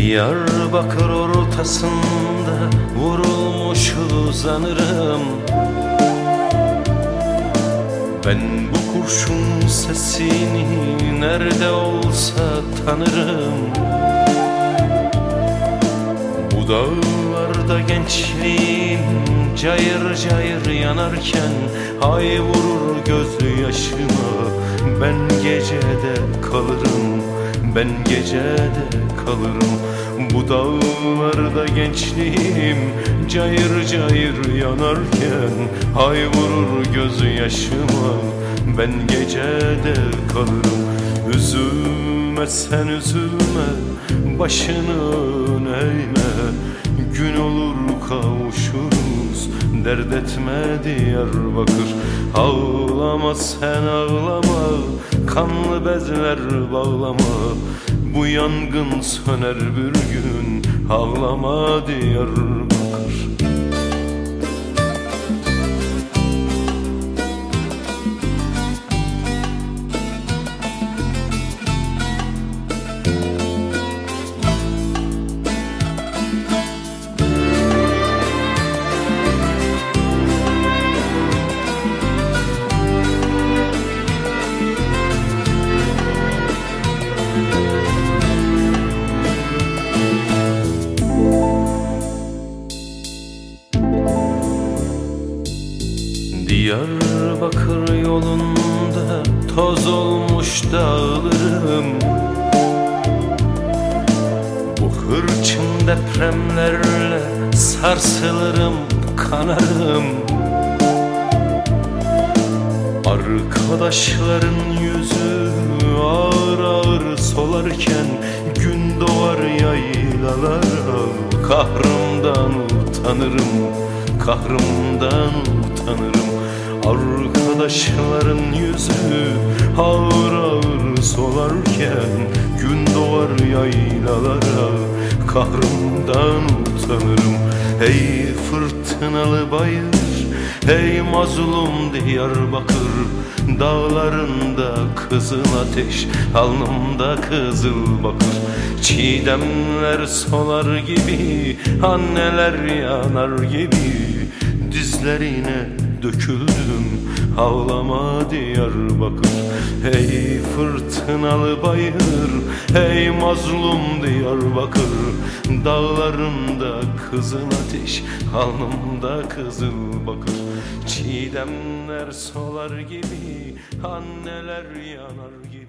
Diyarbakır ortasında vurulmuş uzanırım. Ben bu kurşun sesini nerede olsa tanırım. Bu dağlarda gençliğim cayır cayır yanarken Ay vurur gözü yaşıma. Ben gecede kalırım ben gecede kalırım. Bu dağlarda gençliğim Cayır cayır yanarken Hay vurur gözü yaşıma Ben gecede kalırım. Üzülme sen üzülme Başını eğme. Gün olur kavuşuruz Dert etme Diyarbakır. Ağlama sen ağlama. Kanlı bezler bağlama. Bu yangın söner bir gün. Ağlama Diyarbakır Diyarbakır yolunda toz olmuş dağlarım. Bu hırçın depremlerle sarsılırım kanarım. Arkadaşların yüzü ağır ağır solarken Gün doğar yaylalara Kahrımdan utanırım, kahrımdan utanırım Arkadaşların yüzü ağır ağır solarken Gün doğar yaylalara. Kahrımdan utanırım Ey fırtınalı bayır, ey mazlum Diyarbakır. Dağlarında kızıl ateş, alnımda kızıl bakır. Çiğdemler solar gibi, anneler yanar gibi. Dizlerine döküldüm Ağlama Diyarbakır. Ey fırtınalı bayır Ey mazlum Diyarbakır. Dağlarında kızıl ateş Alnımda kızıl bakır. Çiğdemler solar gibi Anneler yanar gibi